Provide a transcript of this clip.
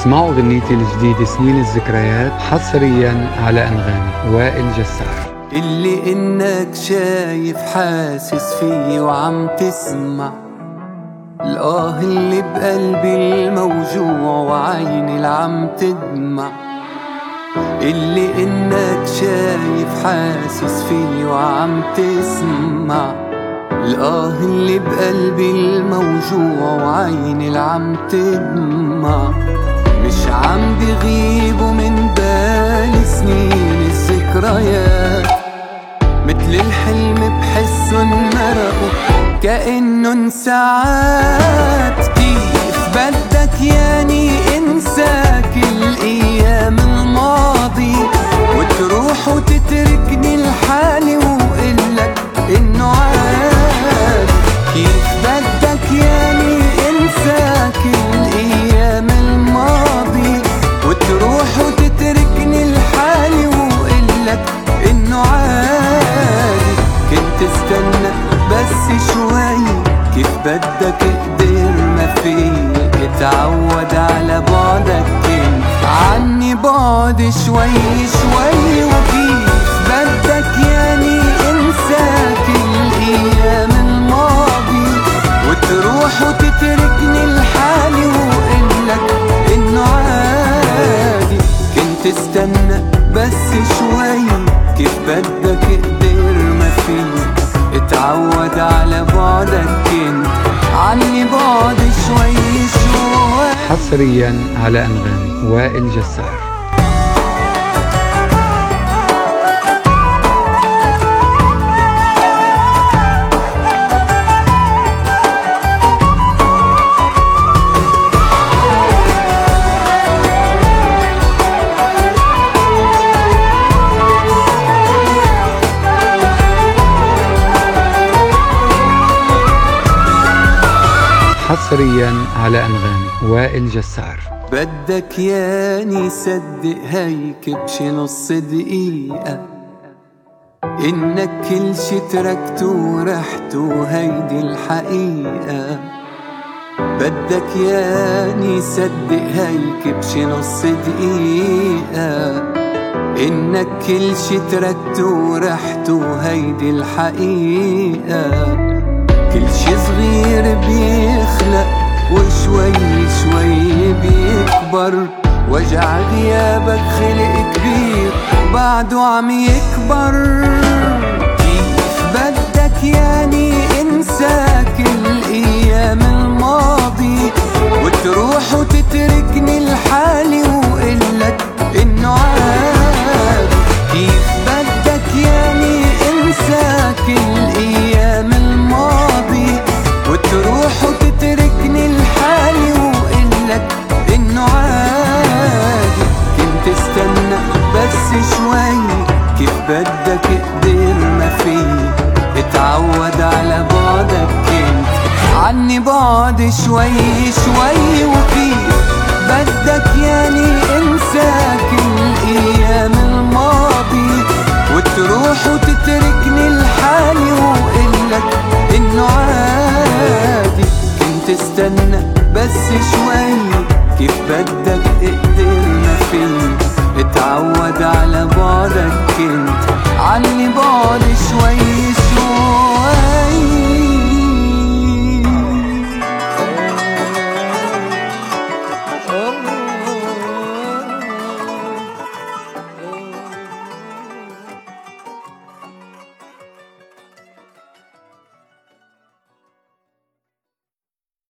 اسمعوا غنيتي الجديدة سنين الذكريات حصريا على أنغامي وائل جسار. اللي إنك شايف حاسس فيه وعم تسمع. الآه اللي بقلبي الموجوع وعيني اللي عم تدمع. اللي إنك شايف حاسس فيه وعم تسمع. الآه اللي بقلبي الموجوع وعيني اللي عم تدمع. كأنن ساعات. كيف بدك ياني انسى كل أيام بدك قدر ما في اتعود على بعدك. كنت عني بعد شوي شوي وكيف؟ بدك ياني انسى كل أيام الماضي. وتروح وتتركني لحالي وقلك إنه عادي. كنت استنى بس شوي كيف بدك قدر ما في اتعود على بعدك كنت عني بعد شوي شوي. حصريا على أنغامي وائل جسار. حصريا على أنغامي وائل جسار. بدك ياني صدق هيك بشي نص دقيقة. إنك كل شي تركته ورحت وهيدي الحقيقة. بدك ياني صدق هيك بشي نص دقيقة. إنك كل شي تركته ورحت وهيدي الحقيقة. كل شي صغير بيخلق وشوي شوي بيكبر. وجع غيابك خلق كبير بعده عم يكبر. بدك قدرنا في. اتعود على بعدك انت. عني بعد شوي شوي وكيف بدك يعني انساك الأيام الماضي. وتروح وتتركني لحالي وقلك إنه عادي. كنت استنى بس شوي. كيف بدك قدرنا في؟ اتعود على بعدك عني بعد شوي